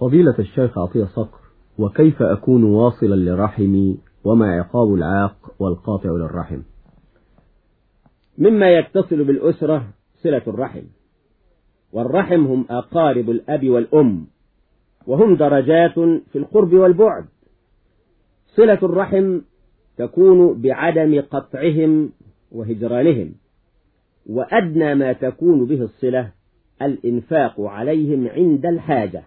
فضيلة الشيخ عطية صقر وكيف أكون واصلا لرحمي وما عقاب العاق والقاطع للرحم؟ مما يتصل بالأسرة صلة الرحم والرحم هم أقارب الأب والأم وهم درجات في القرب والبعد. صلة الرحم تكون بعدم قطعهم وهجرانهم وأدنى ما تكون به الصلة الإنفاق عليهم عند الحاجة.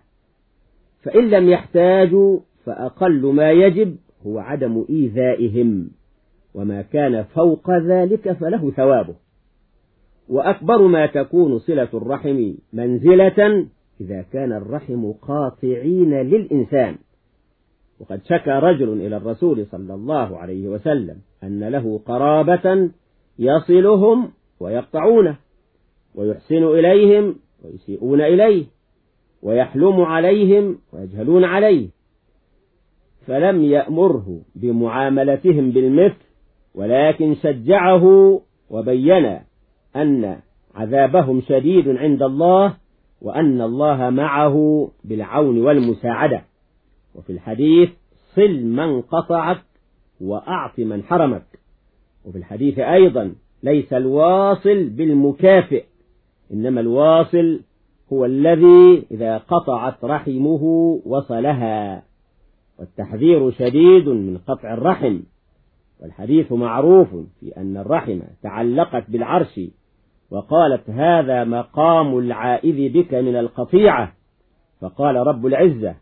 فإن لم يحتاجوا فأقل ما يجب هو عدم إيذائهم وما كان فوق ذلك فله ثوابه. وأكبر ما تكون صلة الرحم منزلة إذا كان الرحم قاطعين للإنسان. وقد شكى رجل إلى الرسول صلى الله عليه وسلم أن له قرابة يصلهم ويقطعونه ويحسن إليهم ويسيئون إليه. ويحلم عليهم ويجهلون عليه. فلم يأمره بمعاملتهم بالمثل ولكن شجعه وبين أن عذابهم شديد عند الله وأن الله معه بالعون والمساعدة. وفي الحديث صل من قطعك وأعط من حرمك. وفي الحديث أيضا ليس الواصل بالمكافئ إنما الواصل هو الذي إذا قطعت رحمه وصلها. والتحذير شديد من قطع الرحم والحديث معروف في أن الرحم تعلقت بالعرش وقالت هذا مقام العائذ بك من القطيعة. فقال رب العزة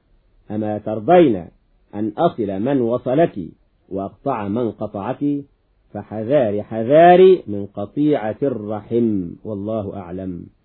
أما ترضين أن أصل من وصلك وأقطع من قطعك؟ فحذار حذاري من قطيعة الرحم والله أعلم.